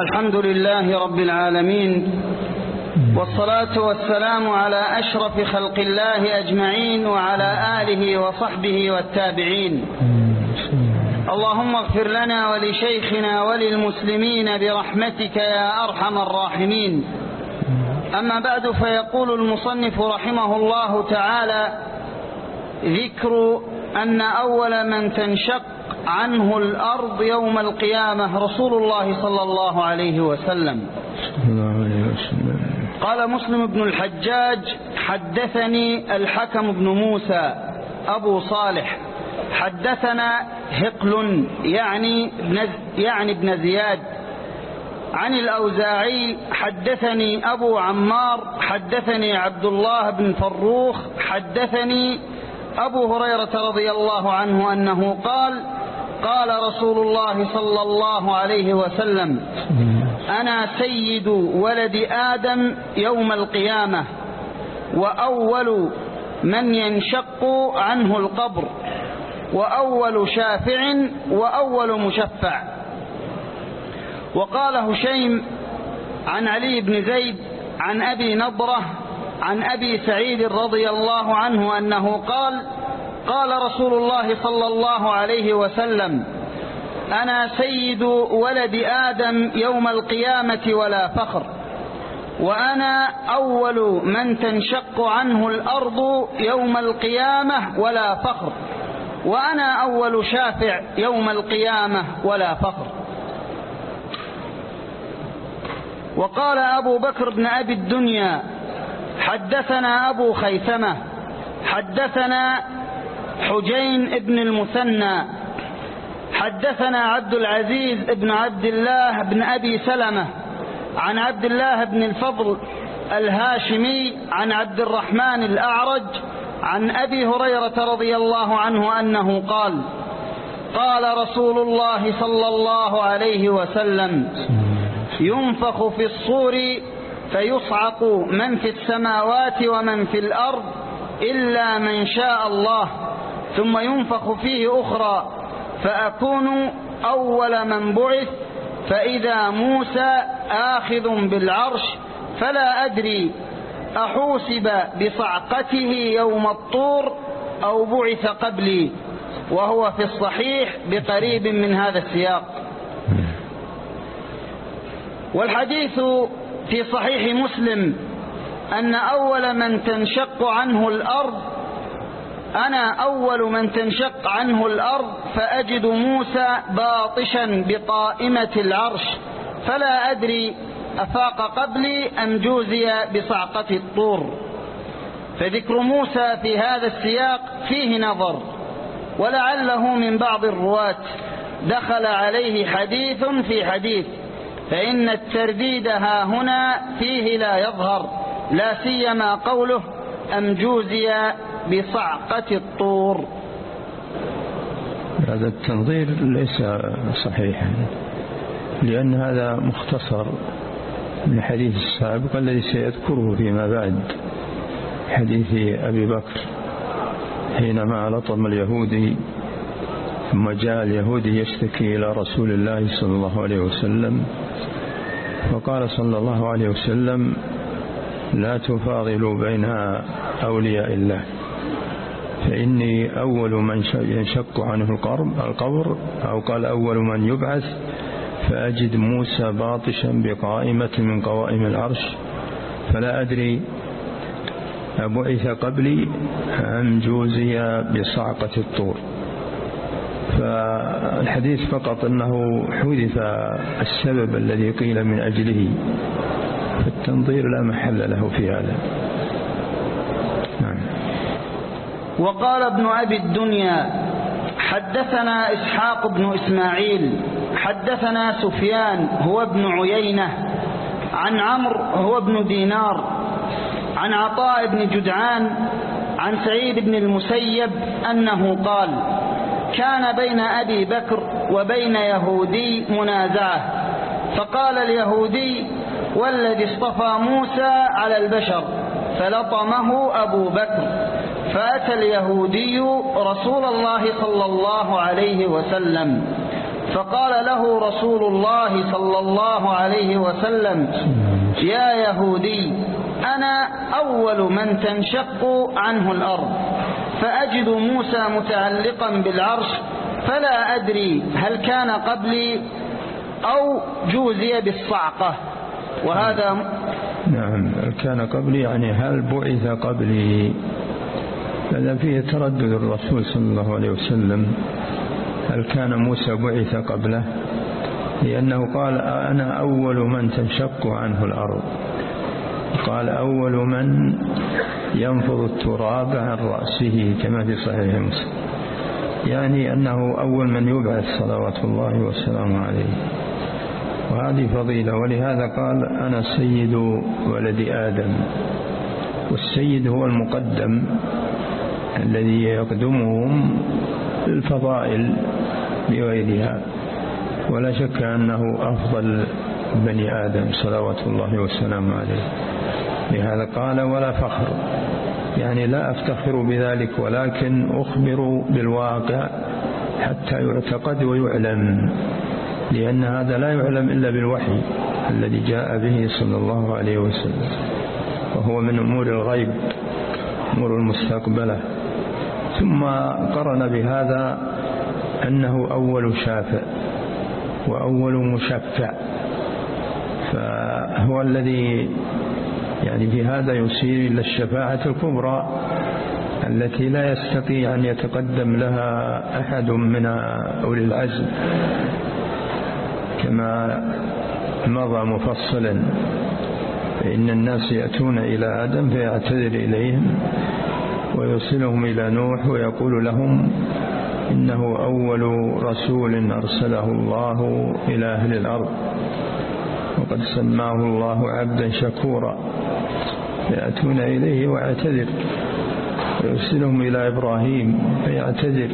الحمد لله رب العالمين والصلاة والسلام على أشرف خلق الله أجمعين وعلى آله وصحبه والتابعين. اللهم اغفر لنا ولشيخنا وللمسلمين برحمتك يا أرحم الراحمين. أما بعد فيقول المصنف رحمه الله تعالى ذكر أن أول من تنشق عنه الأرض يوم القيامة رسول الله صلى الله عليه وسلم. قال مسلم بن الحجاج حدثني الحكم بن موسى أبو صالح. حدثنا هقل يعني ابن, يعني ابن زياد. عن الأوزاعي حدثني أبو عمار حدثني عبد الله بن فروخ حدثني أبو هريرة رضي الله عنه أنه قال قال رسول الله صلى الله عليه وسلم أنا سيد ولد آدم يوم القيامة وأول من ينشق عنه القبر وأول شافع وأول مشفع. وقال هشيم عن علي بن زيد عن أبي نضرة عن أبي سعيد رضي الله عنه أنه قال قال رسول الله صلى الله عليه وسلم أنا سيد ولد آدم يوم القيامة ولا فخر وأنا أول من تنشق عنه الأرض يوم القيامة ولا فخر وأنا أول شافع يوم القيامة ولا فخر. وقال أبو بكر بن أبي الدنيا حدثنا أبو خيثمة حدثنا حجين بن المثنى حدثنا عبد العزيز بن عبد الله بن أبي سلمة عن عبد الله بن الفضل الهاشمي عن عبد الرحمن الأعرج عن أبي هريرة رضي الله عنه أنه قال قال رسول الله صلى الله عليه وسلم ينفخ في الصور فيصعق من في السماوات ومن في الأرض إلا من شاء الله. ثم ينفخ فيه أخرى فأكون أول من بعث فإذا موسى آخذ بالعرش فلا أدري أحوسب بصعقته يوم الطور أو بعث قبلي وهو في الصحيح بقريب من هذا السياق. والحديث في صحيح مسلم أن أول من تنشق عنه الأرض أنا أول من تنشق عنه الأرض فأجد موسى باطشا بقائمة العرش فلا أدري أفاق قبلي أم جوزي بصعقة الطور. فذكر موسى في هذا السياق فيه نظر ولعله من بعض الرواة دخل عليه حديث في حديث فإن الترديد ها هنا فيه لا يظهر لا سيما قوله أم جوزي بصعقة الطور؟ هذا التنظير ليس صحيحا لأن هذا مختصر من حديث السابق الذي سيذكره فيما بعد حديث أبي بكر حينما لطم اليهودي ثم جاء اليهودي يشتكي إلى رسول الله صلى الله عليه وسلم وقال صلى الله عليه وسلم لا تفاضلوا بين أولياء الله. فإني أول من ينشق عنه القبر أو قال أول من يبعث فأجد موسى باطشا بقائمة من قوائم العرش. فلا أدري أبعث قبلي أم جوزي بصعقة الطور. فالحديث فقط أنه حذف السبب الذي قيل من أجله. فالتنظير لا محل له في هذا. نعم. وقال ابن أبي الدنيا حدثنا إسحاق بن إسماعيل حدثنا سفيان هو ابن عيينة عن عمرو هو ابن دينار عن عطاء بن جدعان عن سعيد بن المسيب أنه قال كان بين أبي بكر وبين يهودي منازعة فقال اليهودي والذي اصطفى موسى على البشر فلطمه أبو بكر فأتى اليهودي رسول الله صلى الله عليه وسلم فقال له رسول الله صلى الله عليه وسلم يا يهودي أنا أول من تنشق عنه الأرض فأجد موسى متعلقا بالعرش فلا أدري هل كان قبلي أو جوزي بالصعقة. وهذا نعم كان قبلي يعني هل بعث قبلي؟ هذا فيه تردد الرسول صلى الله عليه وسلم. هل كان موسى بعث قبله؟ لأنه قال أنا أول من تنشق عنه الأرض. قال أول من ينفض التراب عن رأسه كما في صحيح مسلم. يعني أنه أول من يبعث صلوات الله والسلام عليه. وهذه فضيلة. ولهذا قال أنا سيد ولد آدم. والسيد هو المقدم الذي يقدمهم الفضائل بغيرها ولا شك أنه أفضل بني آدم صلوات الله والسلام عليه. لهذا قال ولا فخر. يعني لا أفتخر بذلك ولكن أخبر بالواقع حتى يعتقد ويعلم. لأن هذا لا يعلم إلا بالوحي الذي جاء به صلى الله عليه وسلم وهو من أمور الغيب أمور المستقبلة. ثم قرن بهذا أنه أول شافع وأول مشفع. فهو الذي يعني في هذا يسير إلى الشفاعة الكبرى التي لا يستطيع أن يتقدم لها أحد من أولي العزم. كما مضى مفصلا. فإن الناس يأتون إلى آدم فيعتذر إليهم ويوصلهم إلى نوح ويقول لهم إنه أول رسول أرسله الله إلى أهل الأرض. وقد سماه الله عبدا شكورا. يأتون إليه ويعتذر. ويرسلهم إلى إبراهيم فيعتذر.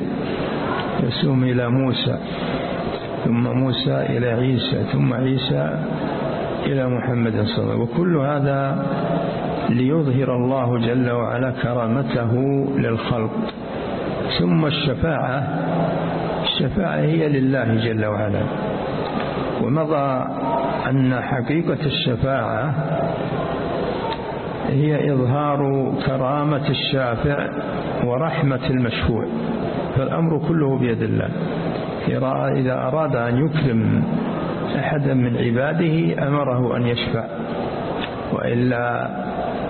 يرسلهم إلى موسى ثم موسى إلى عيسى ثم عيسى إلى محمد صلى الله عليه وسلم. وكل هذا ليظهر الله جل وعلا كرامته للخلق. ثم الشفاعة الشفاعة هي لله جل وعلا. ومضى أن حقيقة الشفاعة هي إظهار كرامة الشافع ورحمة المشفوع. فالأمر كله بيد الله. إذا أراد أن يكرم أحدا من عباده أمره أن يشفع. وإلا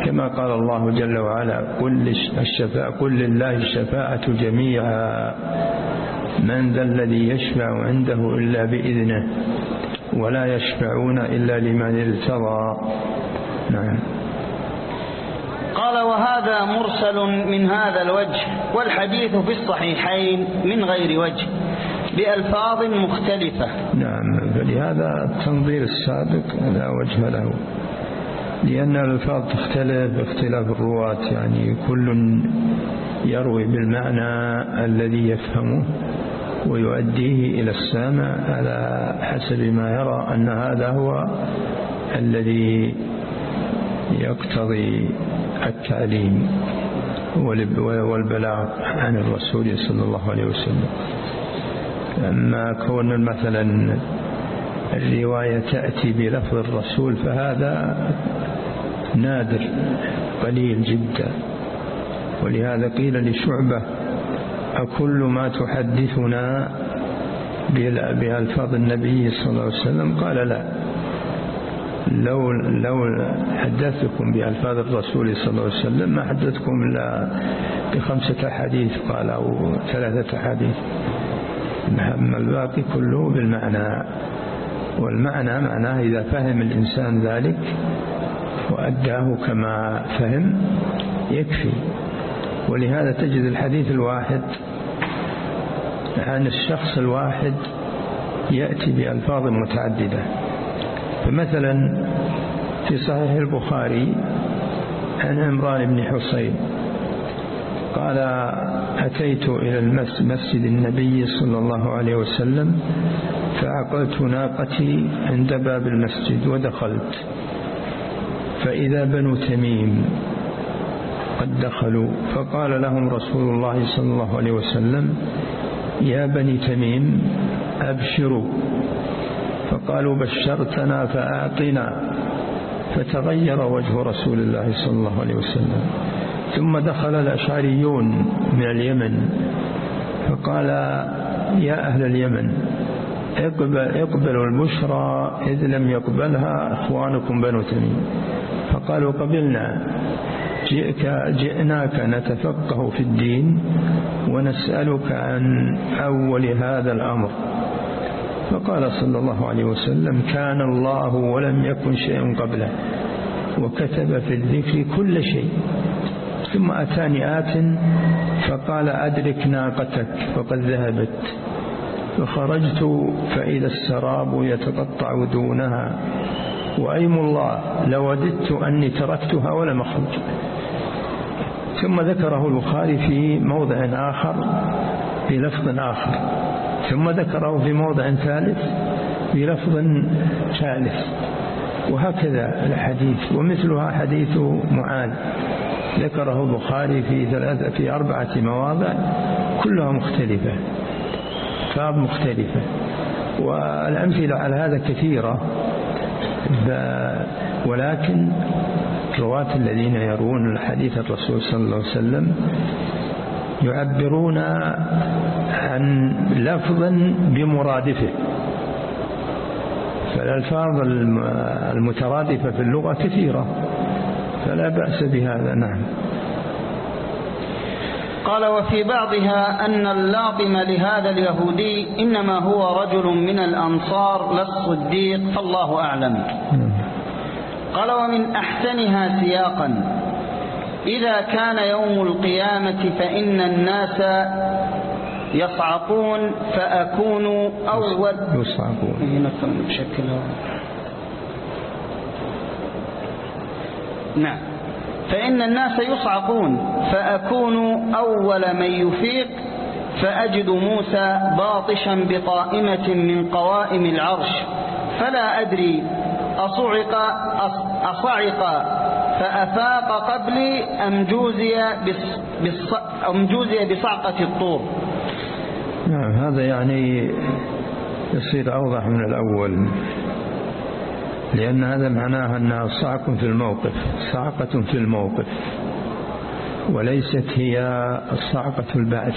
كما قال الله جل وعلا قل الشفاء قل لله الشفاعة جميعا. من ذا الذي يشفع عنده إلا بإذنه ولا يشفعون إلا لمن ارتضى. نعم. قال وهذا مرسل من هذا الوجه والحديث في الصحيحين من غير وجه. بألفاظ مختلفة. نعم فلهذا التنظير السابق لا وجه له لأن الألفاظ تختلف باختلاف الرواة يعني كل يروي بالمعنى الذي يفهمه ويؤديه إلى السامع على حسب ما يرى أن هذا هو الذي يقتضي التعليم والبلاغ عن الرسول صلى الله عليه وسلم. أما كون مثلا الرواية تأتي بلفظ الرسول فهذا نادر قليل جدا. ولهذا قيل لشعبة أكل ما تحدثنا بألفاظ النبي صلى الله عليه وسلم؟ قال لا. لو لو حدثتكم بألفاظ الرسول صلى الله عليه وسلم ما حدثتكم إلا بخمسة حديث قال أو ثلاثة حديث أما الباقي كله بالمعنى. والمعنى معناه إذا فهم الإنسان ذلك وأداه كما فهم يكفي. ولهذا تجد الحديث الواحد عن الشخص الواحد يأتي بألفاظ متعددة. فمثلا في صحيح البخاري عن عمران بن حسين قال أتيت إلى المسجد النبي صلى الله عليه وسلم فعقلت ناقتي عند باب المسجد ودخلت. فإذا بنو تميم قد دخلوا فقال لهم رسول الله صلى الله عليه وسلم يا بني تميم أبشروا. فقالوا بشرتنا فأعطنا. فتغير وجه رسول الله صلى الله عليه وسلم. ثم دخل الأشعريون من اليمن فقال يا أهل اليمن اقبل اقبلوا البشرى إذ لم يقبلها أخوانكم بنو تميم. فقالوا قبلنا جئك جئناك نتفقه في الدين ونسألك عن أول هذا الأمر. فقال صلى الله عليه وسلم كان الله ولم يكن شيء قبله وكتب في الذكر كل شيء. ثم أتاني آت فقال أدرك ناقتك فقد ذهبت فخرجت فإذا السراب يتقطع دونها وأيم الله لوددت أني تركتها ولم أخرج. ثم ذكره البخاري في موضع آخر في لفظ آخر. ثم ذكره في موضع ثالث في لفظ ثالث. وهكذا الحديث ومثلها حديث معاذ. ذكره البخاري في ثلاثة في أربعة مواضع كلها مختلفة ألفاظ مختلفة. والأمثلة على هذا كثيرة ولكن الرواة الذين يروون الحديث الرسول صلى الله عليه وسلم يعبرون عن لفظا بمرادفه. فالألفاظ المترادفة في اللغة كثيرة. فلا بأس بهذا نعم. قال وفي بعضها أن اللاطم لهذا اليهودي إنما هو رجل من الأنصار لا الصديق فالله أعلم. قال ومن أحسنها سياقا إذا كان يوم القيامة فإن الناس يصعقون فأكون أول. يصعقون. نعم. فإن الناس يصعقون فأكون أول من يفيق فأجد موسى باطشا بقائمة من قوائم العرش. فلا أدري أصعق, أصعق فأفاق قبلي أم جوزي, بص أم جوزي بصعقة الطور. نعم هذا يعني يصير أوضح من الأول. لأن هذا معناها أنها صعق في الموقف صعقة في الموقف. وليست هي صعقة البعث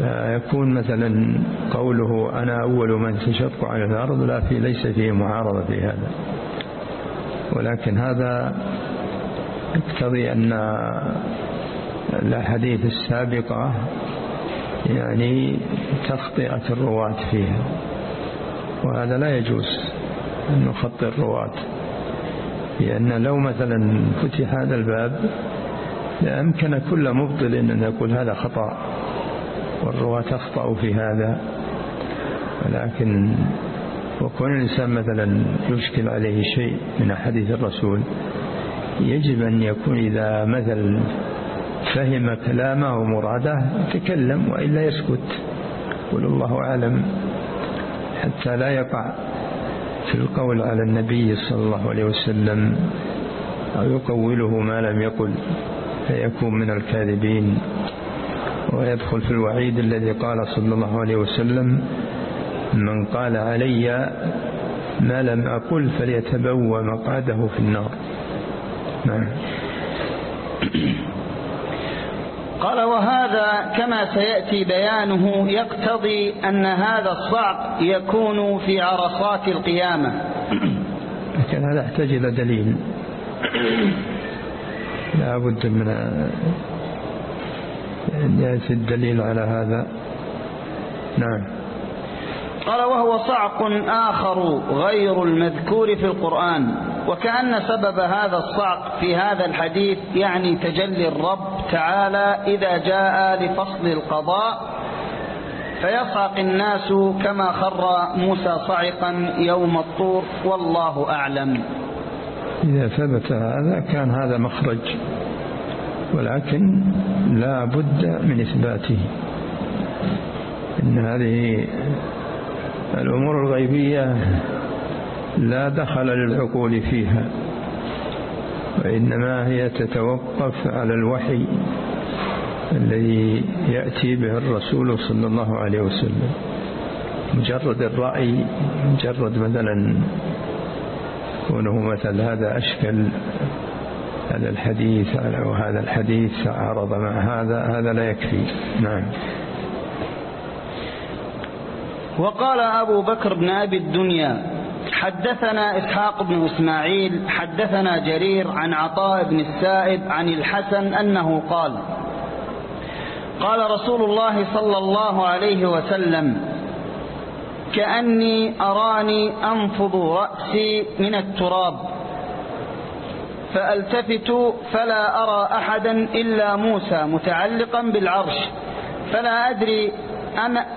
فيكون مثلا قوله أنا أول من تشق على الأرض لا في ليس فيه معارضة في هذا. ولكن هذا يقتضي أن الأحاديث السابقة يعني تخطئة الرواة فيها. وهذا لا يجوز. أن نخطي الرواة. لأن لو مثلا فتح هذا الباب لأمكن كل مبطل أن يقول هذا خطأ والرواة أخطأوا في هذا. ولكن وكون الإنسان مثلا يشكل عليه شيء من حديث الرسول يجب أن يكون إذا مثلا فهم كلامه ومراده يتكلم وإلا يسكت. قل الله أعلم حتى لا يقع في القول على النبي صلى الله عليه وسلم أو يقوله ما لم يقل فيكون من الكاذبين. ويدخل في الوعيد الذي قال صلى الله عليه وسلم من قال علي ما لم أقل فليتبوى مقعده في النار. نعم. قال وهذا كما سيأتي بيانه يقتضي أن هذا الصعق يكون في عرصات القيامة. لكن هذا يحتاج إلى دليل. لا بد من يأتي الدليل على هذا. نعم. قال وهو صعق آخر غير المذكور في القرآن. وكأن سبب هذا الصعق في هذا الحديث يعني تجلي الرب تعالى إذا جاء لفصل القضاء فيصعق الناس كما خر موسى صعقا يوم الطور والله أعلم. إذا ثبت هذا كان هذا مخرج ولكن لا بد من إثباته. إن هذه الأمور الغيبية لا دخل للعقول فيها وإنما هي تتوقف على الوحي الذي يأتي به الرسول صلى الله عليه وسلم. مجرد الرأي مجرد مثلا كونه مثل هذا أشكل هذا الحديث أو هذا الحديث عرض مع هذا هذا لا يكفي. نعم. وقال أبو بكر بن أبي الدنيا حدثنا إسحاق بن إسماعيل حدثنا جرير عن عطاء بن السائب عن الحسن أنه قال قال رسول الله صلى الله عليه وسلم كأني أراني أنفض رأسي من التراب فألتفت فلا أرى أحدا إلا موسى متعلقا بالعرش فلا أدري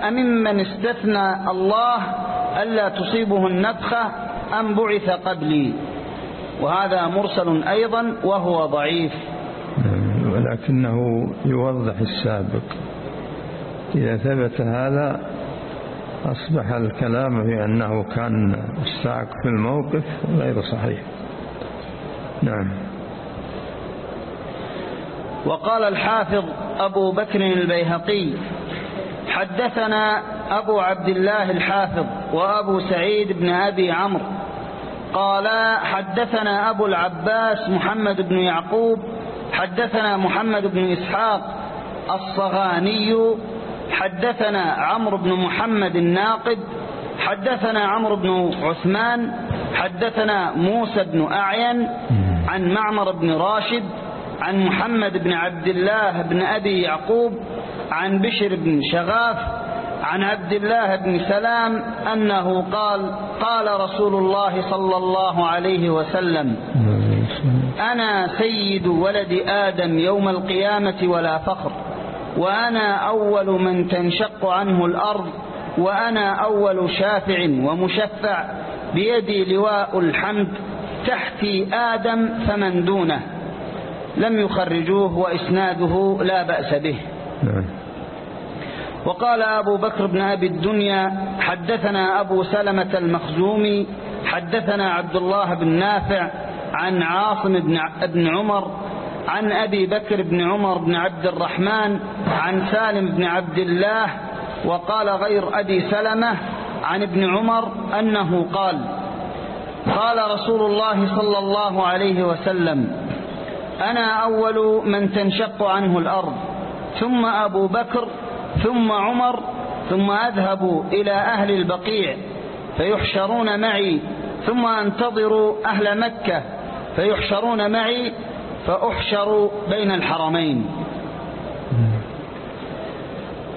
أممن استثنى الله ألا تصيبه النفخة أم بعث قبلي. وهذا مرسل أيضا وهو ضعيف. ولكنه يوضح السابق. إذا ثبت هذا أصبح الكلام بأنه كان الساق في الموقف غير صحيح. نعم. وقال الحافظ أبو بكر البيهقي حدثنا أبو عبد الله الحافظ وأبو سعيد بن أبي عمرو. قال حدثنا أبو العباس محمد بن يعقوب حدثنا محمد بن إسحاق الصغاني حدثنا عمرو بن محمد الناقد حدثنا عمرو بن عثمان حدثنا موسى بن أعين عن معمر بن راشد عن محمد بن عبد الله بن أبي يعقوب عن بشر بن شغاف عن عبد الله بن سلام أنه قال قال رسول الله صلى الله عليه وسلم أنا سيد ولد آدم يوم القيامة ولا فخر وأنا أول من تنشق عنه الأرض وأنا أول شافع ومشفع بيدي لواء الحمد تحتي آدم فمن دونه لم يخرجوه وإسناده لا بأس به نعم. وقال أبو بكر بن أبي الدنيا حدثنا أبو سلمة المخزومي حدثنا عبد الله بن نافع عن عاصم بن عمر عن أبي بكر بن عمر بن عبد الرحمن عن سالم بن عبد الله وقال غير أبي سلمة عن ابن عمر أنه قال قال رسول الله صلى الله عليه وسلم أنا أول من تنشق عنه الأرض ثم أبو بكر ثم عمر ثم أذهب إلى أهل البقيع فيحشرون معي ثم أنتظر أهل مكة فيحشرون معي فأحشر بين الحرمين.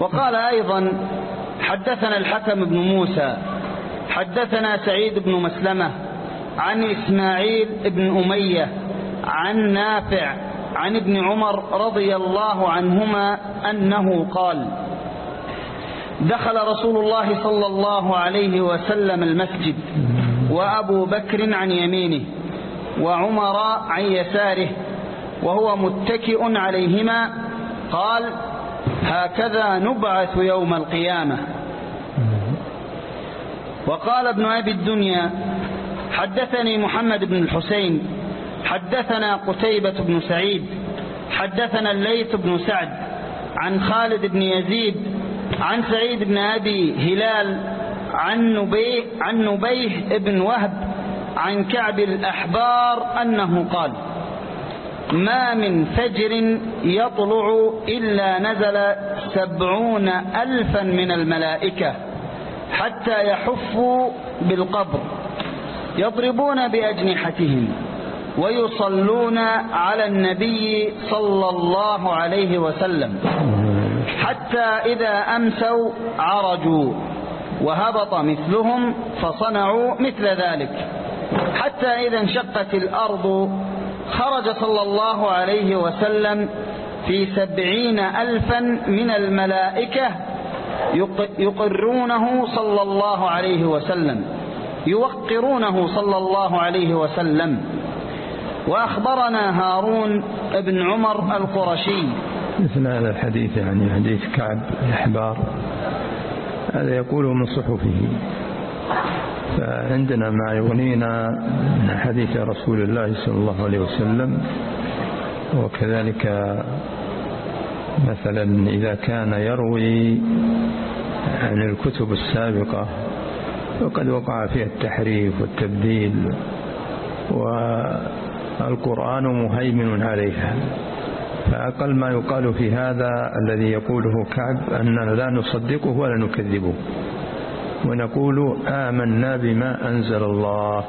وقال أيضا حدثنا الحكم بن موسى حدثنا سعيد بن مسلمة عن إسماعيل بن أمية عن نافع عن ابن عمر رضي الله عنهما أنه قال دخل رسول الله صلى الله عليه وسلم المسجد وأبو بكر عن يمينه وعمر عن يساره وهو متكئ عليهما قال هكذا نبعث يوم القيامة. وقال ابن أبي الدنيا حدثني محمد بن الحسين حدثنا قتيبة بن سعيد حدثنا الليث بن سعد عن خالد بن يزيد عن سعيد بن أبي هلال عن نبيه, عن نبيه بن وهب عن كعب الأحبار أنه قال ما من فجر يطلع إلا نزل سبعون ألفا من الملائكة حتى يحفوا بالقبر يضربون بأجنحتهم ويصلون على النبي صلى الله عليه وسلم. حتى إذا أمسوا عرجوا وهبط مثلهم فصنعوا مثل ذلك. حتى إذا انشقت الأرض خرج صلى الله عليه وسلم في سبعين ألفا من الملائكة يقرونه صلى الله عليه وسلم يوقرونه صلى الله عليه وسلم. وأخبرنا هارون بن عمر القرشي مثل هذا الحديث يعني حديث كعب الأحبار هذا يقوله من صحفه. فعندنا ما يغنينا من حديث رسول الله صلى الله عليه وسلم وكذلك مثلا إذا كان يروي عن الكتب السابقة وقد وقع فيها التحريف والتبديل والقرآن مهيمن عليها. فأقل ما يقال في هذا الذي يقوله كعب أننا لا نصدقه ولا نكذبه. ونقول آمنا بما أنزل الله.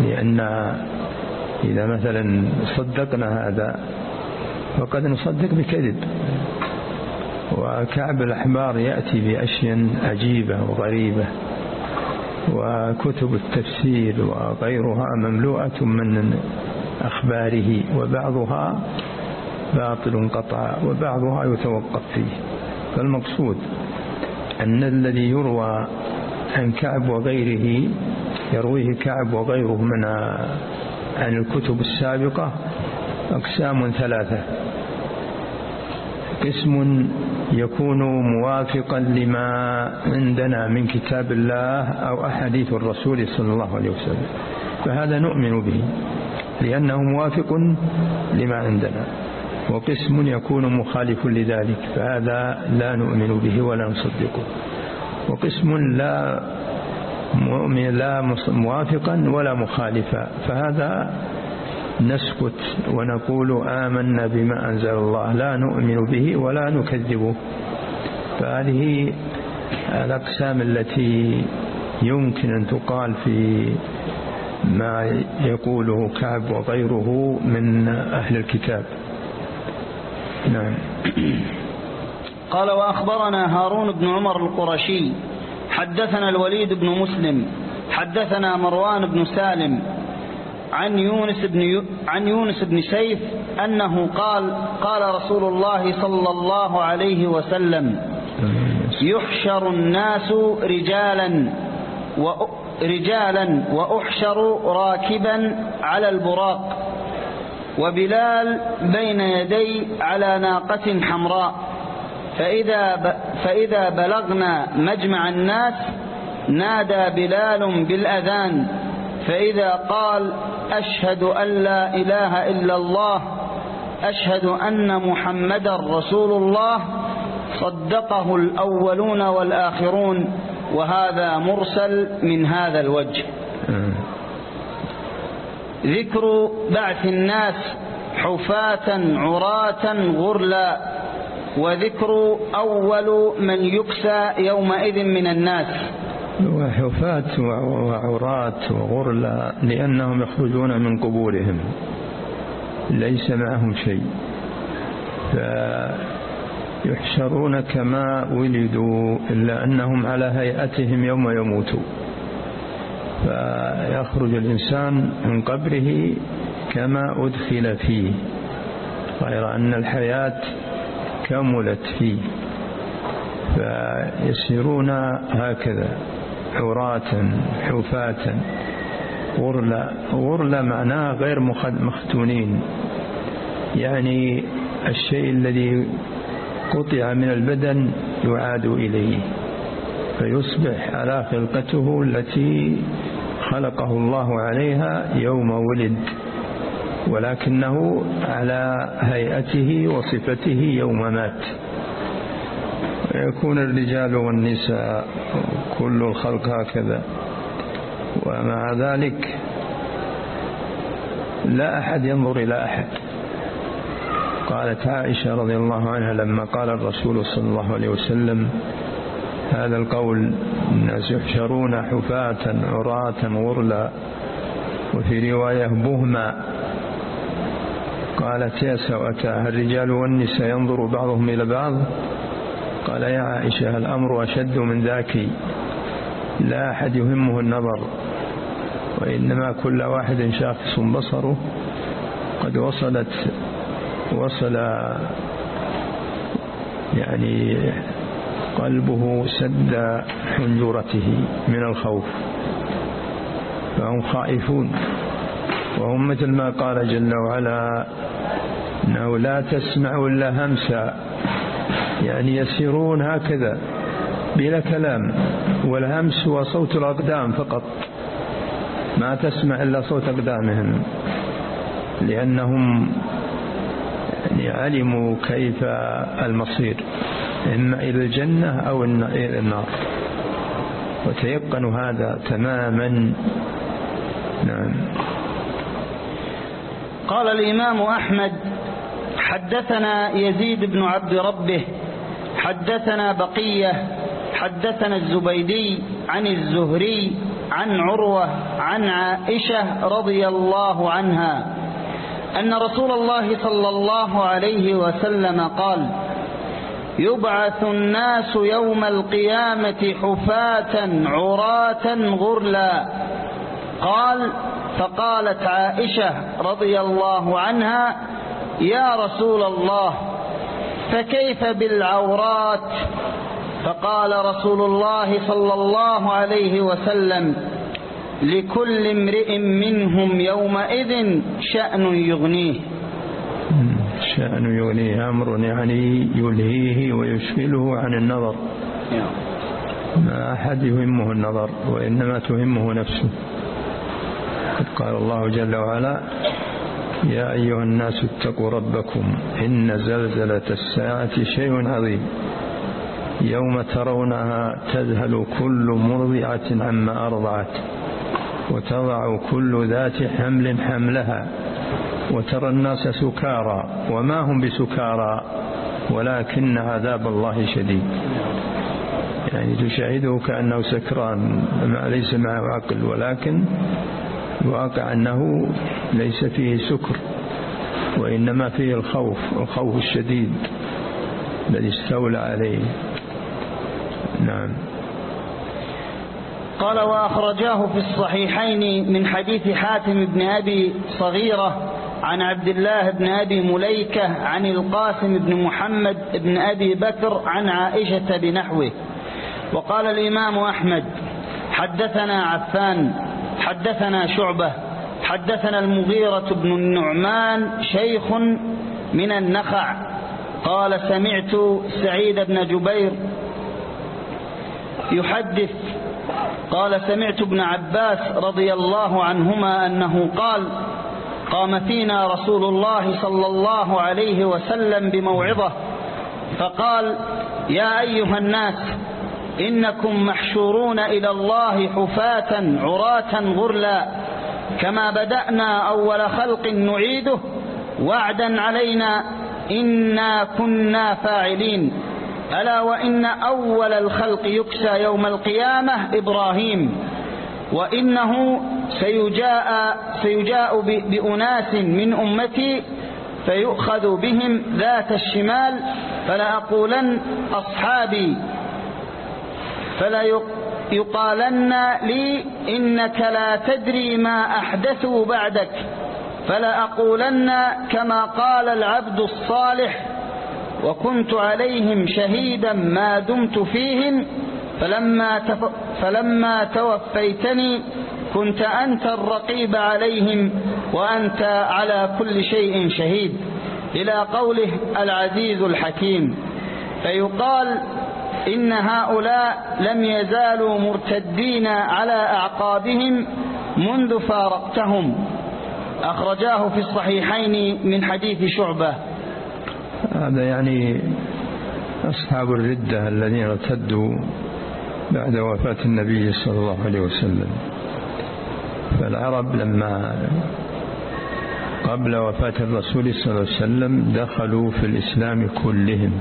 لأن إذا مثلا صدقنا هذا فقد نصدق بكذب. وكعب الأحبار يأتي بأشياء عجيبة وغريبة. وكتب التفسير وغيرها مملوءة من أخباره وبعضها باطل قطع وبعضها يتوقف فيه. فالمقصود أن الذي يروى عن كعب وغيره يرويه كعب وغيره من عن الكتب السابقة أقسام ثلاثة. قسم يكون موافقا لما عندنا من كتاب الله أو أحاديث الرسول صلى الله عليه وسلم. فهذا نؤمن به. لأنه موافق لما عندنا وقسم يكون مخالف لذلك فهذا لا نؤمن به ولا نصدقه. وقسم لا لا موافقا ولا مخالفا فهذا نسكت ونقول آمنا بما أنزل الله لا نؤمن به ولا نكذبه. فهذه الأقسام التي يمكن أن تقال في ما يقوله كعب وغيره من أهل الكتاب. نعم. قال وأخبرنا هارون بن عمر القرشي حدثنا الوليد بن مسلم حدثنا مروان بن سالم عن يونس بن عن يونس بن سيف أنه قال قال رسول الله صلى الله عليه وسلم يحشر الناس رجالا رجالا وأحشر راكبا على البراق وبلال بين يدي على ناقة حمراء. فإذا, فإذا بلغنا مجمع الناس نادى بلال بالأذان. فإذا قال أشهد أن لا إله إلا الله أشهد أن محمدا رسول الله صدقه الأولون والآخرون. وهذا مرسل من هذا الوجه. ذكر بعث الناس حفاة عراة غرلا وذكر أول من يكسى يومئذ من الناس. وحفاة وعراة وغرلا لأنهم يخرجون من قبورهم ليس معهم شيء. فيحشرون كما ولدوا إلا أنهم على هيئتهم يوم يموتوا فيخرج الإنسان من قبره كما أدخل فيه. غير أن الحياة كملت فيه. فيسيرون هكذا عراة حفاة غرلا غرلا معناه غير مختونين. يعني الشيء الذي قطع من البدن يعاد إليه فيصبح على خلقته التي خلقه الله عليها يوم ولد ولكنه على هيئته وصفته يوم مات. ويكون الرجال والنساء كل الخلق هكذا. ومع ذلك لا أحد ينظر إلى أحد. قالت عائشة رضي الله عنها لما قال الرسول صلى الله عليه وسلم هذا القول الناس يحشرون حفاة عراة غرلا وفي رواية بهما. قالت يا سوأتاه الرجال والنساء ينظر بعضهم إلى بعض؟ قال يا عائشة الأمر أشد من ذاك لا أحد يهمه النظر وإنما كل واحد شاخص بصره. قد وصلت وصل يعني قلبه سد حنجرته من الخوف. فهم خائفون. وهم مثل ما قال جل وعلا أنه لا تسمع إلا همسا. يعني يسيرون هكذا بلا كلام والهمس هو صوت الأقدام فقط. ما تسمع إلا صوت أقدامهم. لأنهم يعني علموا كيف المصير إما إلى الجنة أو إلى النار. وتيقنوا هذا تماما. نعم. قال الإمام أحمد حدثنا يزيد بن عبد ربه حدثنا بقية حدثنا الزبيدي عن الزهري عن عروة عن عائشة رضي الله عنها. أن رسول الله صلى الله عليه وسلم قال يبعث الناس يوم القيامة حفاة عراة غرلا. قال فقالت عائشة رضي الله عنها يا رسول الله فكيف بالعورات؟ فقال رسول الله صلى الله عليه وسلم لكل امرئ منهم يومئذ شأن يغنيه. شأن يغنيه أمر يعني يلهيه ويشغله عن النظر. ما أحد يهمه النظر وإنما تهمه نفسه. قد قال الله جل وعلا يا أيها الناس اتقوا ربكم إن زلزلة الساعة شيء عظيم. يوم ترونها تذهل كل مرضعة عما أرضعت. وتضع كل ذات حمل حملها وترى الناس سكارى وما هم بسكارى ولكن عذاب الله شديد. يعني تشاهده كأنه سكران ليس معه عقل ولكن الواقع أنه ليس فيه سكر وإنما فيه الخوف الخوف الشديد الذي استولى عليه. نعم. قال وأخرجاه في الصحيحين من حديث حاتم بن أبي صغيرة عن عبد الله بن أبي مليكة عن القاسم بن محمد بن أبي بكر عن عائشة بنحوه. وقال الإمام أحمد حدثنا عفان حدثنا شعبة حدثنا المغيرة بن النعمان شيخ من النخع. قال سمعت سعيد بن جبير يحدث قال سمعت ابن عباس رضي الله عنهما أنه قال قام فينا رسول الله صلى الله عليه وسلم بموعظة فقال يا أيها الناس إنكم محشورون إلى الله حفاة عراة غرلا كما بدأنا أول خلق نعيده وعدا علينا إنا كنا فاعلين ألا وإن أول الخلق يكسى يوم القيامة إبراهيم وإنه سيجاء, سيجاء بأناس من أمتي فيؤخذ بهم ذات الشمال فلا أقولن أصحابي فلا يقالن لي إنك لا تدري ما أحدثوا بعدك فلا أقولن كما قال العبد الصالح وكنت عليهم شهيدا ما دمت فيهم فلما, تف فلما توفيتني كنت أنت الرقيب عليهم وأنت على كل شيء شهيد إلى قوله العزيز الحكيم. فيقال إن هؤلاء لم يزالوا مرتدين على أعقابهم منذ فارقتهم. أخرجاه في الصحيحين من حديث شعبة. هذا يعني أصحاب الردة الذين ارتدوا بعد وفاة النبي صلى الله عليه وسلم. فالعرب لما قبل وفاة الرسول صلى الله عليه وسلم دخلوا في الإسلام كلهم.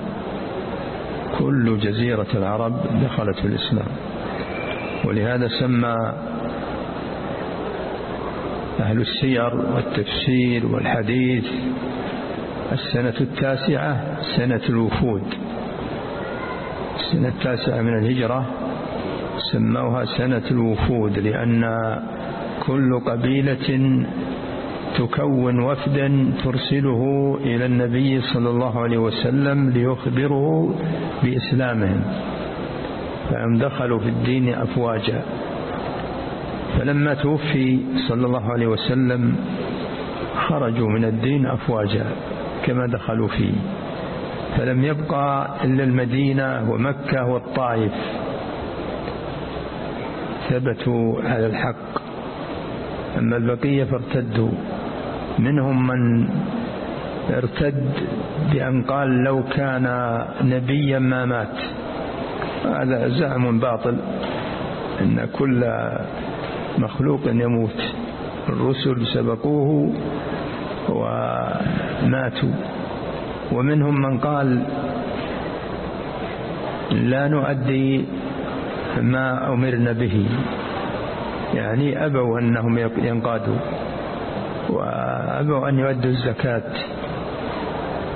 كل جزيرة العرب دخلت في الإسلام. ولهذا سمى أهل السير والتفسير والحديث السنة التاسعة سنة الوفود. السنة التاسعة من الهجرة سموها سنة الوفود لأن كل قبيلة تكون وفدا ترسله إلى النبي صلى الله عليه وسلم ليخبره بإسلامهم. فهم دخلوا في الدين أفواجا. فلما توفي صلى الله عليه وسلم خرجوا من الدين أفواجا. كما دخلوا فيه. فلم يبقى إلا المدينة ومكة والطائف. ثبتوا على الحق. أما البقية فارتدوا. منهم من ارتد بأن قال لو كان نبيا ما مات. هذا زعم باطل أن كل مخلوق يموت. الرسل سبقوه وماتوا. ومنهم من قال لا نؤدي ما أمرنا به. يعني أبوا أنهم ينقادوا وأبوا أن يؤدوا الزكاة.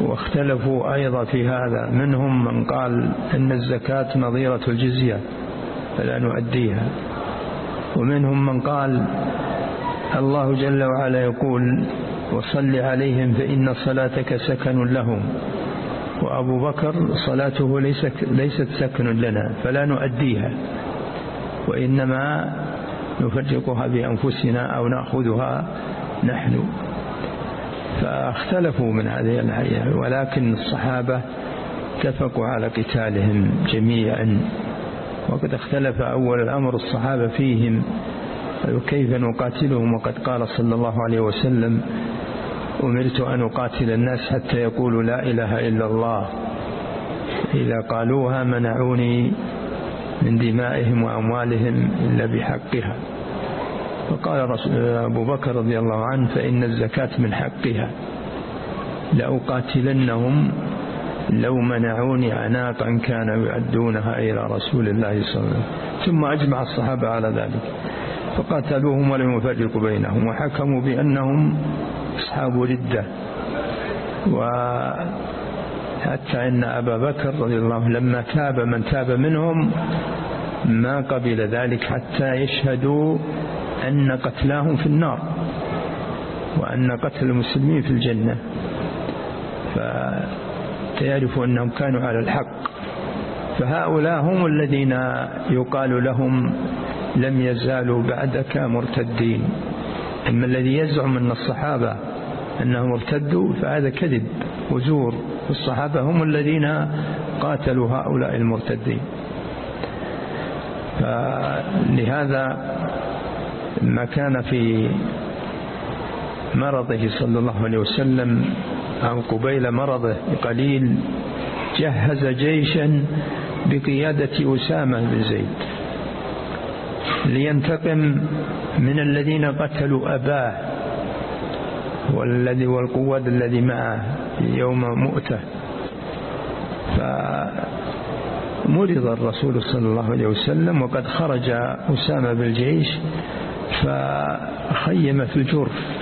واختلفوا أيضا في هذا. منهم من قال إن الزكاة نظيرة الجزية فلا نؤديها. ومنهم من قال الله جل وعلا يقول وصل عليهم فإن صلاتك سكن لهم. وأبو بكر صلاته ليست سكن لنا فلا نؤديها. وإنما نفرقها بأنفسنا أو نأخذها نحن. فاختلفوا من هذه الحياة ولكن الصحابة اتفقوا على قتالهم جميعا. وقد اختلف أول الأمر الصحابة فيهم كيف نقاتلهم؟ وقد قال صلى الله عليه وسلم أمرت أن أقاتل الناس حتى يقولوا لا إله إلا الله. إذا قالوها منعوني من دمائهم وأموالهم إلا بحقها. فقال أبو بكر رضي الله عنه فإن الزكاة من حقها. لأقاتلنهم لو منعوني عناقا كانوا يعدونها إلى رسول الله صلى الله عليه وسلم. ثم أجمع الصحابة على ذلك. فقاتلوهم ولم يفرقوا بينهم وحكموا بأنهم أصحاب ردة. وحتى إن أبا بكر رضي الله عنه لما تاب من تاب منهم ما قبل ذلك حتى يشهدوا أن قتلاهم في النار وأن قتل المسلمين في الجنة. فتعرف أنهم كانوا على الحق. فهؤلاء هم الذين يقال لهم لم يزالوا بعدك مرتدين. أما الذي يزعم أن الصحابة أنهم ارتدوا فهذا كذب وزور الصحابة هم الذين قاتلوا هؤلاء المرتدين. فلهذا ما كان في مرضه صلى الله عليه وسلم أو قبيل مرضه بقليل جهز جيشا بقيادة أسامة بن زيد. لينتقم من الذين قتلوا أباه والذي والقوة الذي معه يوم مؤتة. فمرض الرسول صلى الله عليه وسلم وقد خرج أسامة بالجيش فخيم في الجرف.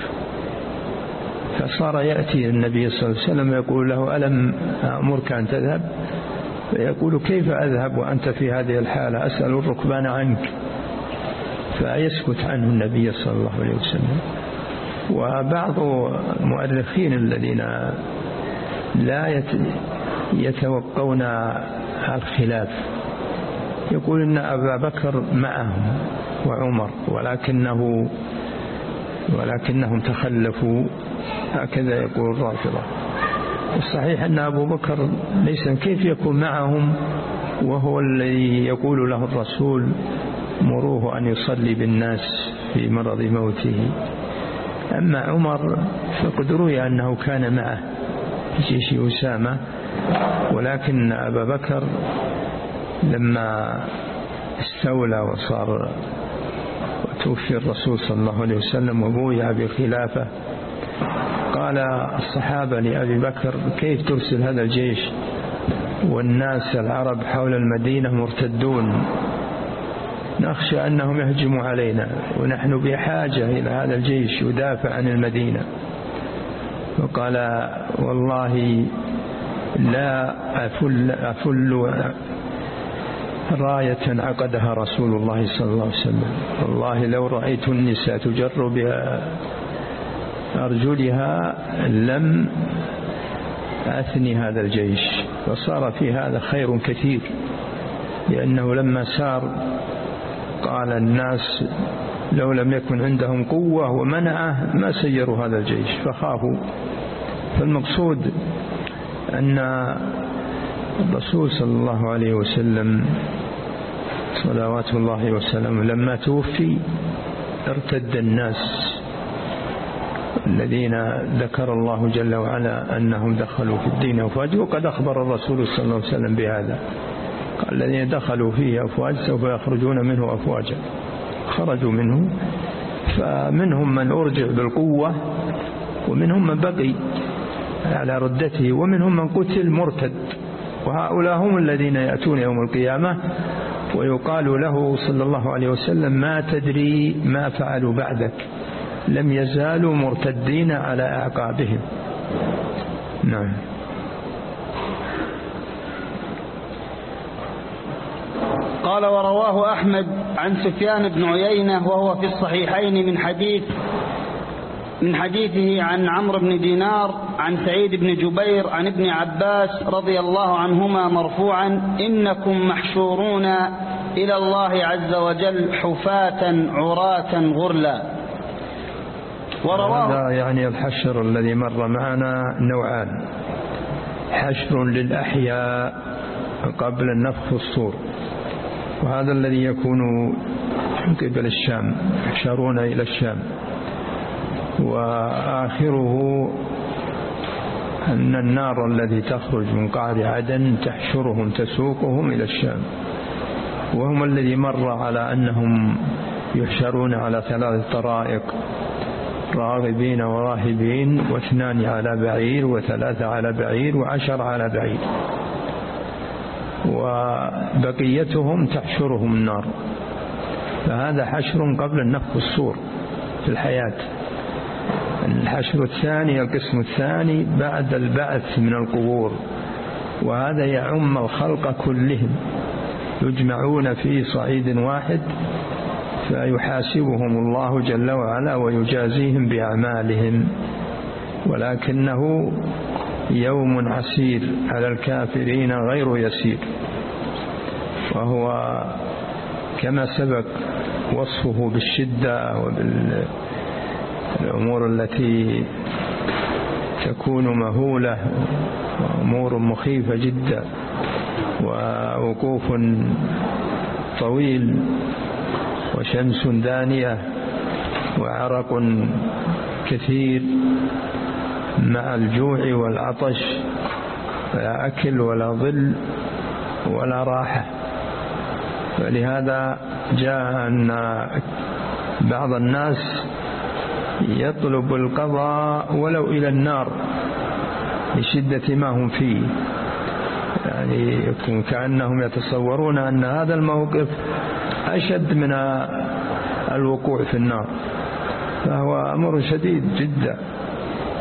فصار يأتي النبي صلى الله عليه وسلم يقول له ألم أمرك أن تذهب؟ فيقول كيف أذهب وأنت في هذه الحالة؟ أسأل الركبان عنك. فيسكت عنه النبي صلى الله عليه وسلم. وبعض المؤرخين الذين لا يتوقون الخلاف يقول إن أبا بكر معهم وعمر ولكنه ولكنهم تخلفوا هكذا يقول الرافضة. الصحيح أن أبو بكر ليس كيف يكون معهم؟ وهو الذي يقول له الرسول مروه أن يصلي بالناس في مرض موته. أما عمر فقد روي أنه كان معه في جيش أسامة ولكن أبا بكر لما استولى وصار وتوفي الرسول صلى الله عليه وسلم وبويع بخلافة قال الصحابة لأبي بكر كيف ترسل هذا الجيش؟ والناس العرب حول المدينة مرتدون. نخشى أنهم يهجموا علينا ونحن بحاجة إلى هذا الجيش يدافع عن المدينة. وقال والله لا أفل, أفل راية عقدها رسول الله صلى الله عليه وسلم. والله لو رأيت النساء تجر بأرجلها لم أثني هذا الجيش. وصار في هذا خير كثير لأنه لما سار قال الناس لو لم يكن عندهم قوة ومنعة ما سيروا هذا الجيش فخافوا. فالمقصود أن الرسول صلى الله عليه وسلم صلوات الله وسلامه لما توفي ارتد الناس. الذين ذكر الله جل وعلا أنهم دخلوا في الدين أفواج وقد أخبر الرسول صلى الله عليه وسلم بهذا. قال الذين دخلوا فيه أفواج سوف يخرجون منه أفواجا. خرجوا منه فمنهم من أرجع بالقوة ومنهم من بقي على ردته ومنهم من قتل مرتد. وهؤلاء هم الذين يأتون يوم القيامة ويقال له صلى الله عليه وسلم ما تدري ما فعلوا بعدك. لم يزالوا مرتدين على أعقابهم. نعم. قال ورواه أحمد عن سفيان بن عيينة وهو في الصحيحين من حديث من حديثه عن عمرو بن دينار عن سعيد بن جبير عن ابن عباس رضي الله عنهما مرفوعا إنكم محشورون إلى الله عز وجل حفاة عراة غرلا. ورواه هذا يعني الحشر الذي مر معنا نوعان. حشر للأحياء قبل النفخ الصور. وهذا الذي يكون من قبل الشام يحشرون إلى الشام. وآخره أن النار التي تخرج من قعر عدن تحشرهم تسوقهم إلى الشام. وهم الذي مر على أنهم يحشرون على ثلاث طرائق راغبين وراهبين واثنان على بعير وثلاثة على بعير وعشر على بعير. وبقيتهم تحشرهم النار. فهذا حشر قبل النفخ الصور في الحياة. الحشر الثاني القسم الثاني بعد البعث من القبور. وهذا يعم الخلق كلهم. يجمعون في صعيد واحد فيحاسبهم الله جل وعلا ويجازيهم بأعمالهم. ولكنه يوم عسير على الكافرين غير يسير. وهو كما سبق وصفه بالشدة وبالأمور التي تكون مهولة وأمور مخيفة جدا ووقوف طويل وشمس دانية وعرق كثير مع الجوع والعطش لا أكل ولا ظل ولا راحة. فلهذا جاء أن بعض الناس يطلب القضاء ولو إلى النار لشدة ما هم فيه. يعني كأنهم يتصورون أن هذا الموقف أشد من الوقوع في النار. فهو أمر شديد جدا.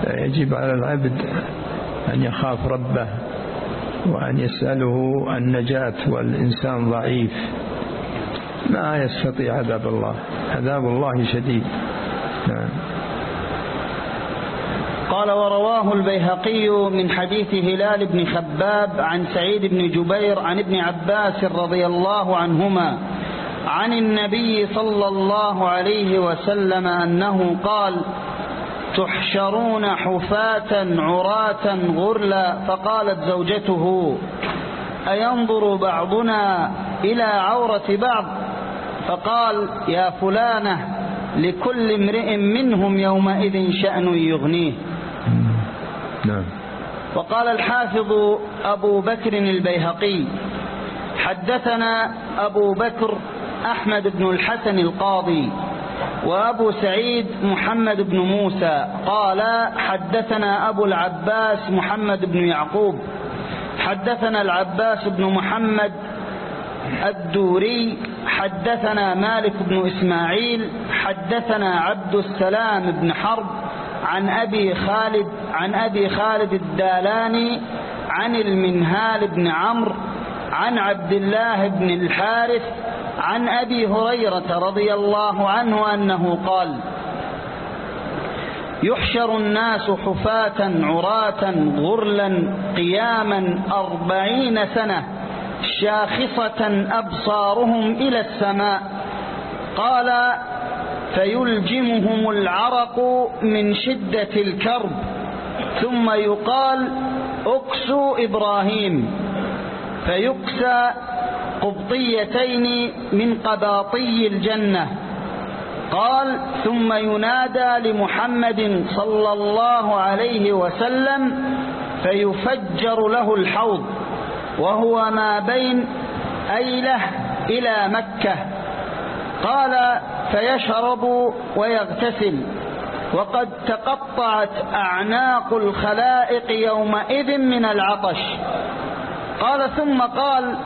يجب على العبد أن يخاف ربه وأن يسأله النجاة والإنسان ضعيف. ما يستطيع عذاب الله. عذاب الله شديد. نعم. قال ورواه البيهقي من حديث هلال بن خباب عن سعيد بن جبير عن ابن عباس رضي الله عنهما عن النبي صلى الله عليه وسلم أنه قال تحشرون حفاة عراة غرلا فقالت زوجته أينظر بعضنا إلى عورة بعض فقال يا فلانة لكل امرئ منهم يومئذ شأن يغنيه نعم. وقال الحافظ أبو بكر البيهقي حدثنا أبو بكر أحمد بن الحسن القاضي وأبو سعيد محمد بن موسى قال حدثنا أبو العباس محمد بن يعقوب حدثنا العباس بن محمد الدوري حدثنا مالك بن إسماعيل حدثنا عبد السلام بن حرب عن أبي خالد عن أبي خالد الدالاني عن المنهال بن عمرو عن عبد الله بن الحارث عن أبي هريرة رضي الله عنه أنه قال يحشر الناس حفاة عراة غرلا قياما أربعين سنة شاخصة أبصارهم إلى السماء. قال فيلجمهم العرق من شدة الكرب ثم يقال اكسوا إبراهيم. فيكسى قبطيتين من قباطي الجنة. قال ثم ينادى لمحمد صلى الله عليه وسلم فيفجر له الحوض وهو ما بين أيله إلى مكة. قال فيشرب ويغتسل. وقد تقطعت أعناق الخلائق يومئذ من العطش. قال ثم قال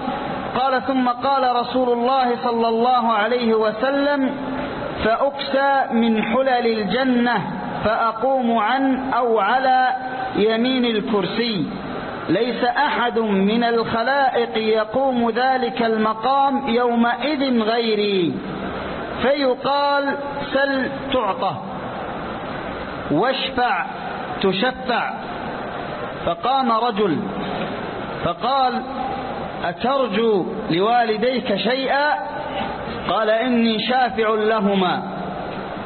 قال ثم قال رسول الله صلى الله عليه وسلم فأكسى من حلل الجنة فأقوم عن أو على يمين الكرسي. ليس أحد من الخلائق يقوم ذلك المقام يومئذ غيري. فيقال سل تعطى. واشفع تشفع. فقام رجل فقال أترجو لوالديك شيئا؟ قال إني شافع لهما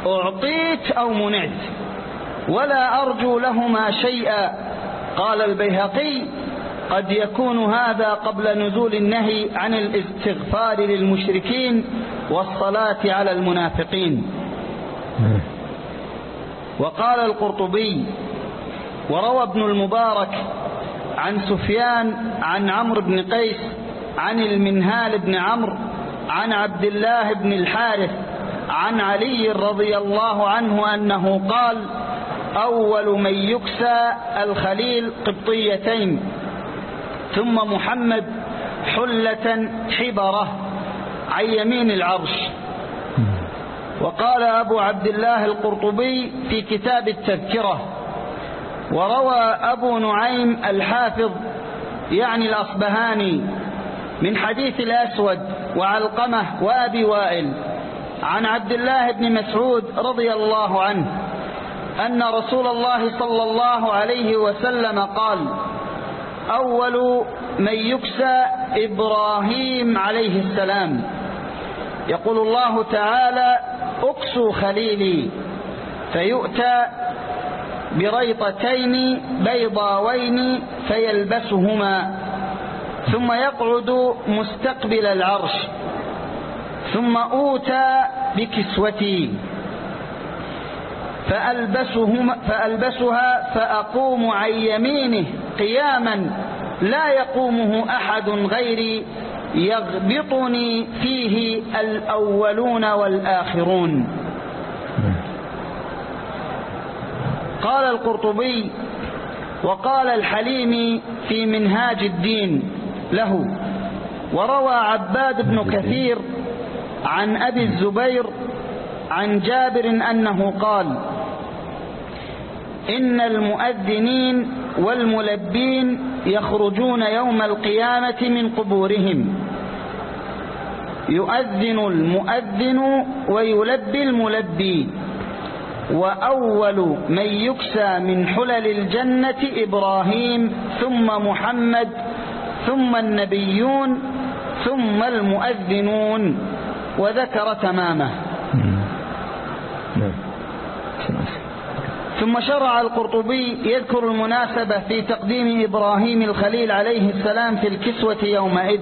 أعطيت أو منعت ولا أرجو لهما شيئا. قال البيهقي قد يكون هذا قبل نزول النهي عن الاستغفار للمشركين والصلاة على المنافقين. وقال القرطبي وروى ابن المبارك عن سفيان عن عمرو بن قيس عن المنهال بن عمرو عن عبد الله بن الحارث عن علي رضي الله عنه أنه قال أول من يكسى الخليل قبطيتين ثم محمد حلة حبرة عن يمين العرش. وقال أبو عبد الله القرطبي في كتاب التذكرة وروى أبو نعيم الحافظ يعني الأصبهاني من حديث الأسود وعلقمة وأبي وائل عن عبد الله بن مسعود رضي الله عنه أن رسول الله صلى الله عليه وسلم قال أول من يكسى إبراهيم عليه السلام. يقول الله تعالى اقسوا خليلي فيؤتى بريطتين بيضاوين فيلبسهما ثم يقعد مستقبل العرش ثم أوتى بكسوتي فألبسهما فألبسها فأقوم عن يمينه قياما لا يقومه أحد غيري يغبطني فيه الأولون والآخرون قال القرطبي وقال الحليمي في منهاج الدين له وروى عباد بن كثير عن أبي الزبير عن جابر أنه قال إن المؤذنين والملبين يخرجون يوم القيامة من قبورهم. يؤذن المؤذن ويلبي الملبي. وأول من يكسى من حلل الجنة إبراهيم ثم محمد ثم النبيون ثم المؤذنون وذكر تمامه. ثم شرع القرطبي يذكر المناسبة في تقديم إبراهيم الخليل عليه السلام في الكسوة يومئذ.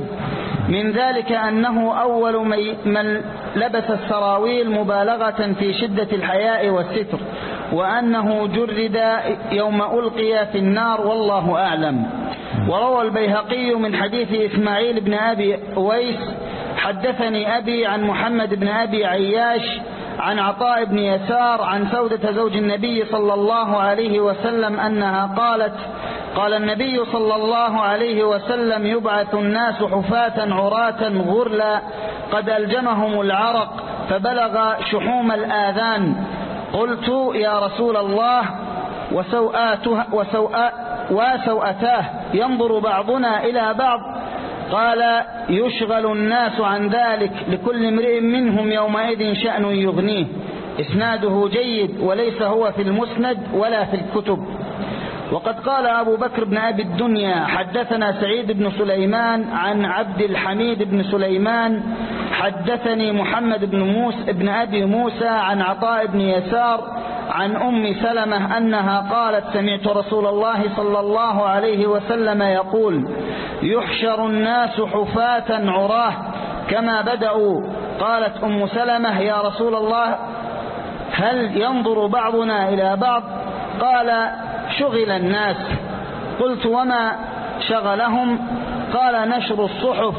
من ذلك أنه أول من لبس السراويل مبالغة في شدة الحياء والستر وأنه جرد يوم ألقي في النار والله أعلم. وروى البيهقي من حديث إسماعيل بن أبي أويس حدثني أبي عن محمد بن أبي عياش عن عطاء بن يسار عن سودة زوج النبي صلى الله عليه وسلم أنها قالت قال النبي صلى الله عليه وسلم يبعث الناس حفاة عراة غرلا قد ألجمهم العرق فبلغ شحوم الآذان. قلت يا رسول الله وسوآتها وسوآ وسوأتاه. ينظر بعضنا إلى بعض. قال يشغل الناس عن ذلك لكل امرئ منهم يومئذ شأن يغنيه. إسناده جيد وليس هو في المسند ولا في الكتب. وقد قال أبو بكر بن أبي الدنيا حدثنا سعيد بن سليمان عن عبد الحميد بن سليمان حدثني محمد بن موسى بن أبي موسى عن عطاء بن يسار عن أم سلمة أنها قالت سمعت رسول الله صلى الله عليه وسلم يقول يحشر الناس حفاة عراه كما بدأوا قالت أم سلمة يا رسول الله هل ينظر بعضنا إلى بعض قال شغل الناس. قلت وما شغلهم؟ قال نشر الصحف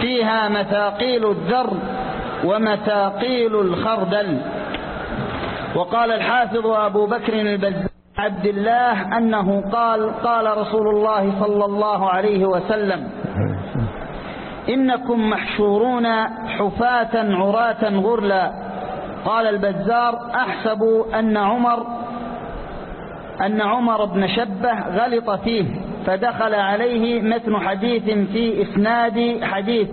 فيها مثاقيل الذر ومثاقيل الخردل. وقال الحافظ أبو بكر البزار عبد الله أنه قال قال رسول الله صلى الله عليه وسلم إنكم محشورون حفاة عراة غرلا. قال البزار أحسب أن عمر أن عمر بن شبه غلط فيه فدخل عليه متن حديث في إسناد حديث.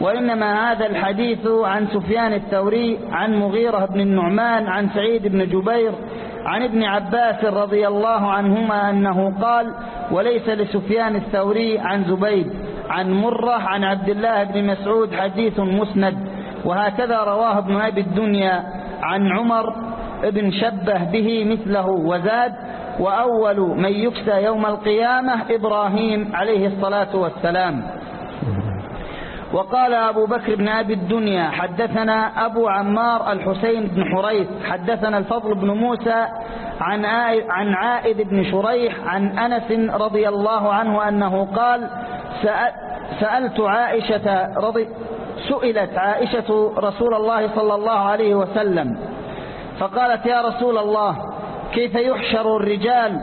وإنما هذا الحديث عن سفيان الثوري عن مغيرة بن النعمان عن سعيد بن جبير عن ابن عباس رضي الله عنهما أنه قال وليس لسفيان الثوري عن زبيد عن مرة عن عبد الله بن مسعود حديث مسند وهكذا رواه ابن أبي الدنيا عن عمر بن شبه به مثله وزاد وأول من يكسى يوم القيامة إبراهيم عليه الصلاة والسلام. وقال أبو بكر بن أبي الدنيا حدثنا أبو عمار الحسين بن حريث حدثنا الفضل بن موسى عن عن عائد بن شريح عن أنس رضي الله عنه أنه قال سألت عائشة رضي سئلت عائشة رسول الله صلى الله عليه وسلم فقالت يا رسول الله كيف يحشر الرجال؟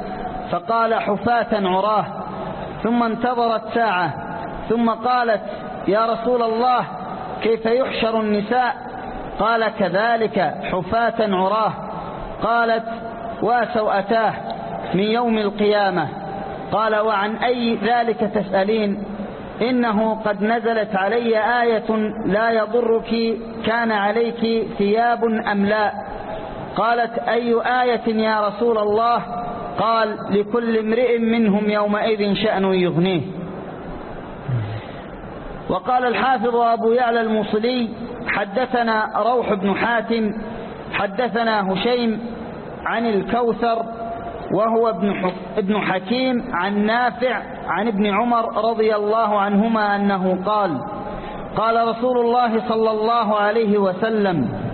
فقال حفاة عراه. ثم انتظرت ساعة ثم قالت يا رسول الله كيف يحشر النساء؟ قال كذلك حفاة عراه. قالت وسوأتاه من يوم القيامة. قال وعن أي ذلك تسألين؟ إنه قد نزلت علي آية لا يضرك كان عليك ثياب أم لا؟ قالت أي آية يا رسول الله؟ قال لكل امرئ منهم يومئذ شأن يغنيه. وقال الحافظ أبو يعلى الموصلي حدثنا روح بن حاتم حدثنا هشيم عن الكوثر وهو ابن حكيم عن نافع عن ابن عمر رضي الله عنهما أنه قال قال رسول الله صلى الله عليه وسلم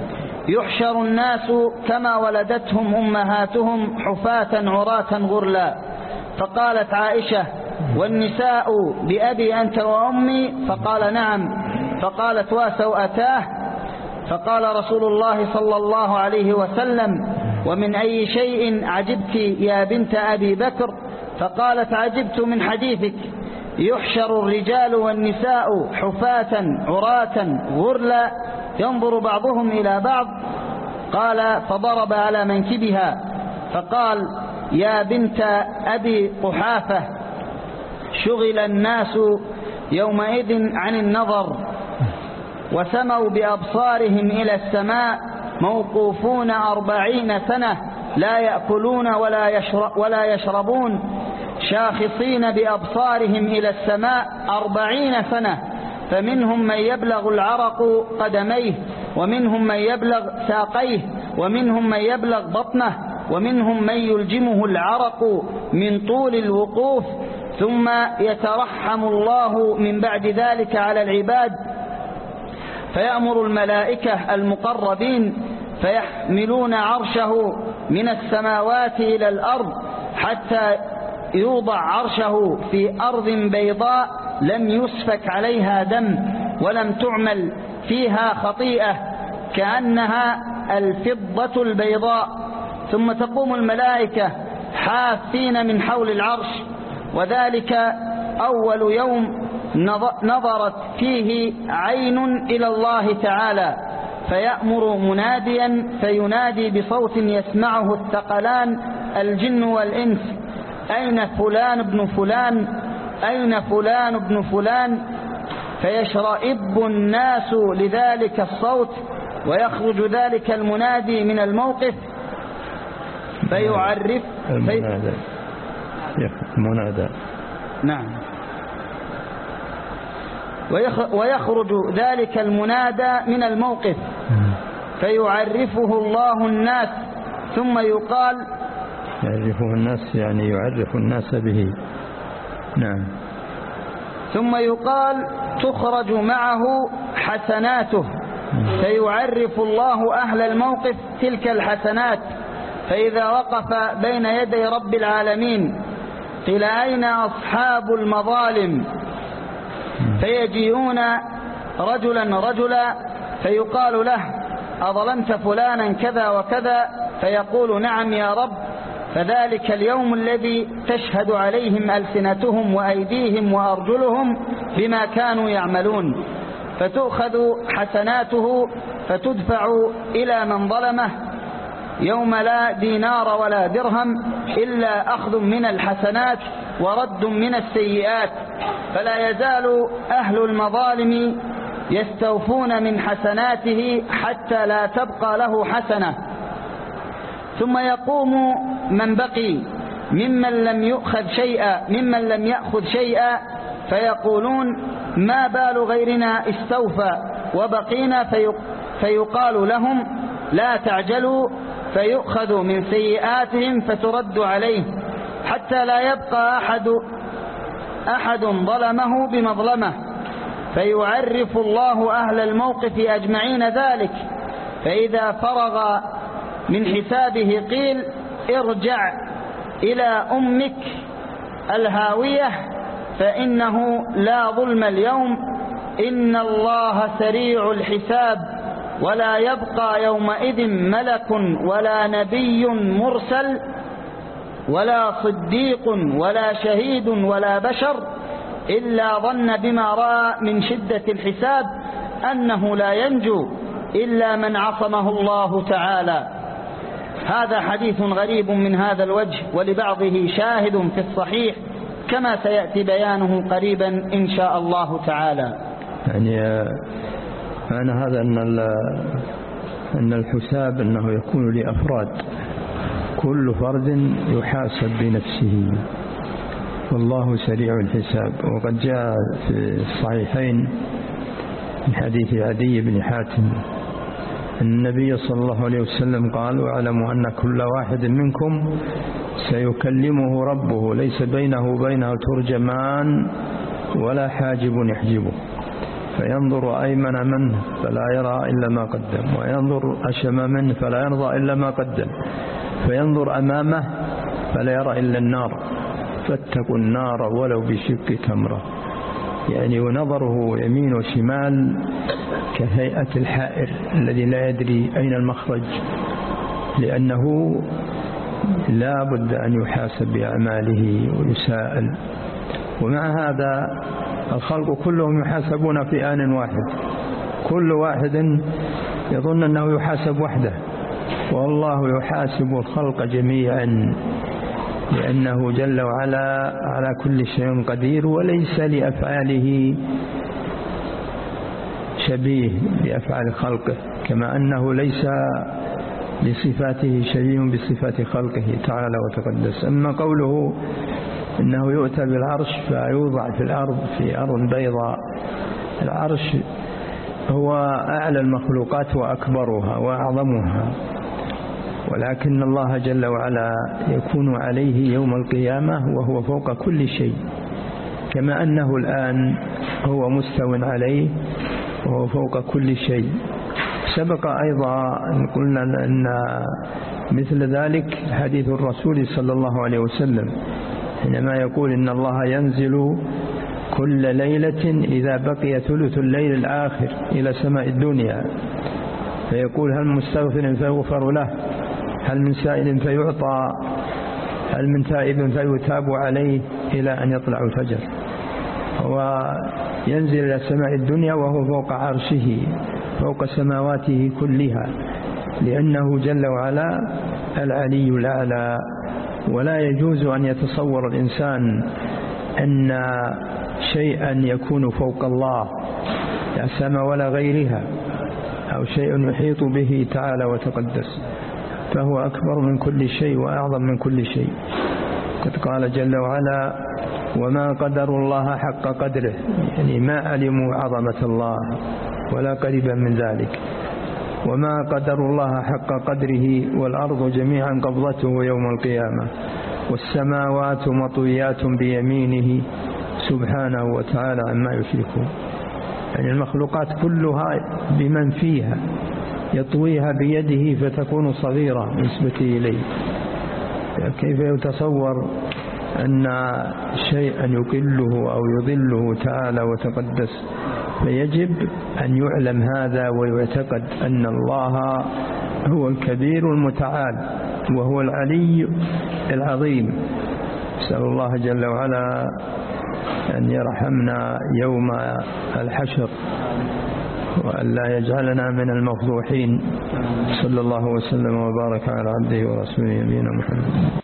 يحشر الناس كما ولدتهم أمهاتهم حفاة عراة غرلا. فقالت عائشة والنساء بأبي أنت وأمي؟ فقال نعم. فقالت وسوأتاه فقال رسول الله صلى الله عليه وسلم ومن أي شيء عجبت يا بنت أبي بكر؟ فقالت عجبت من حديثك. يحشر الرجال والنساء حفاة عراة غرلا. ينظر بعضهم إلى بعض قال فضرب على منكبها فقال يا بنت أبي قحافة شغل الناس يومئذ عن النظر وسموا بأبصارهم إلى السماء موقوفون أربعين سنة لا يأكلون ولا, يشرب ولا يشربون شاخصين بأبصارهم إلى السماء أربعين سنة. فمنهم من يبلغ العرق قدميه ومنهم من يبلغ ساقيه ومنهم من يبلغ بطنه ومنهم من يلجمه العرق من طول الوقوف ثم يترحم الله من بعد ذلك على العباد. فيأمر الملائكة المقربين فيحملون عرشه من السماوات إلى الأرض حتى يوضع عرشه في أرض بيضاء لم يسفك عليها دم ولم تعمل فيها خطيئة كأنها الفضة البيضاء. ثم تقوم الملائكة حافين من حول العرش وذلك أول يوم نظرت فيه عين إلى الله تعالى فيأمر مناديا فينادي بصوت يسمعه الثقلان الجن والإنس أين فلان ابن فلان؟ أين فلان ابن فلان؟ فيشرئب الناس لذلك الصوت ويخرج ذلك المنادي من الموقف. فيعرف المنادى. منادى. نعم. ويخرج ذلك المنادى من الموقف. فيعرفه الله الناس ثم يقال يعرفه الناس يعني يعرف الناس به. نعم. ثم يقال تخرج معه حسناته فيعرف الله أهل الموقف تلك الحسنات فإذا وقف بين يدي رب العالمين قيل أين أصحاب المظالم؟ فيجيئون رجلا رجلا فيقال له أظلمت فلانا كذا وكذا؟ فيقول نعم يا رب فذلك اليوم الذي تشهد عليهم ألسنتهم وأيديهم وأرجلهم بما كانوا يعملون. فتؤخذ حسناته فتدفع إلى من ظلمه. يوم لا دينار ولا درهم إلا أخذ من الحسنات ورد من السيئات. فلا يزال أهل المظالم يستوفون من حسناته حتى لا تبقى له حسنة. ثم يقوم من بقي ممن لم يؤخذ شيئا ممن لم يأخذ شيئا فيقولون ما بال غيرنا استوفى وبقينا فيقال لهم لا تعجلوا فيؤخذ من سيئاتهم فترد عليه حتى لا يبقى أحد أحد ظلمه بمظلمة. فيعرف الله أهل الموقف أجمعين ذلك. فإذا فرغ من حسابه قيل ارجع إلى أمك الهاوية فإنه لا ظلم اليوم. إن الله سريع الحساب. ولا يبقى يومئذ ملك ولا نبي مرسل ولا صديق ولا شهيد ولا بشر إلا ظن بما رأى من شدة الحساب أنه لا ينجو إلا من عصمه الله تعالى. هذا حديث غريب من هذا الوجه ولبعضه شاهد في الصحيح كما سيأتي بيانه قريبا إن شاء الله تعالى. يعني معنى هذا أن أن الحساب أنه يكون لأفراد كل فرد يحاسب بنفسه. والله سريع الحساب. وقد جاء في الصحيحين من حديث عدي بن حاتم النبي صلى الله عليه وسلم قال واعلموا أن كل واحد منكم سيكلمه ربه ليس بينه وبينه ترجمان ولا حاجب يحجبه. فينظر أيمن منه فلا يرى إلا ما قدم وينظر أشم منه فلا يرضى إلا ما قدم فينظر أمامه فلا يرى إلا النار. فاتقوا النار ولو بشق تمرة. يعني ونظره يمين وشمال كهيئة الحائر الذي لا يدري أين المخرج لأنه لا بد أن يحاسب بأعماله ويساءل. ومع هذا الخلق كلهم يحاسبون في آن واحد. كل واحد يظن أنه يحاسب وحده والله يحاسب الخلق جميعا لأنه جل وعلا على كل شيء قدير وليس لأفعاله شبيه بأفعال خلقه كما أنه ليس لصفاته شبيه بصفات خلقه تعالى وتقدس. أما قوله إنه يؤتى بالعرش فيوضع في الأرض في أرض بيضاء العرش هو أعلى المخلوقات وأكبرها وأعظمها. ولكن الله جل وعلا يكون عليه يوم القيامة وهو فوق كل شيء كما أنه الآن هو مستو عليه وهو فوق كل شيء. سبق أيضا أن قلنا أن مثل ذلك حديث الرسول صلى الله عليه وسلم حينما يقول إن الله ينزل كل ليلة إذا بقي ثلث الليل الآخر إلى سماء الدنيا. فيقول هل مستغفر فيغفر له؟ هل من سائل فيعطى؟ هل من تائب فيتاب عليه إلى أن يطلع الفجر؟ وينزل إلى سماء الدنيا وهو فوق عرشه فوق سماواته كلها لأنه جل وعلا العلي الأعلى. ولا يجوز أن يتصور الإنسان أن شيئا يكون فوق الله لا سماء ولا غيرها أو شيء يحيط به تعالى وتقدس. فهو أكبر من كل شيء وأعظم من كل شيء. قد قال جل وعلا وما قدر الله حق قدره. يعني ما علموا عظمة الله ولا قريبا من ذلك. وما قدر الله حق قدره والأرض جميعا قبضته يوم القيامة. والسماوات مطويات بيمينه. سبحانه وتعالى عما يشركون. يعني المخلوقات كلها بمن فيها يطويها بيده فتكون صغيرة نسبة إليه. كيف يتصور أن شيئا يقله أو يضله تعالى وتقدس فيجب أن يعلم هذا ويعتقد أن الله هو الكبير المتعال وهو العلي العظيم. نسأل الله جل وعلا أن يرحمنا يوم الحشر وأن لا يجعلنا من المفضوحين. صلى الله وسلم وبارك على عبده ورسوله نبينا محمد.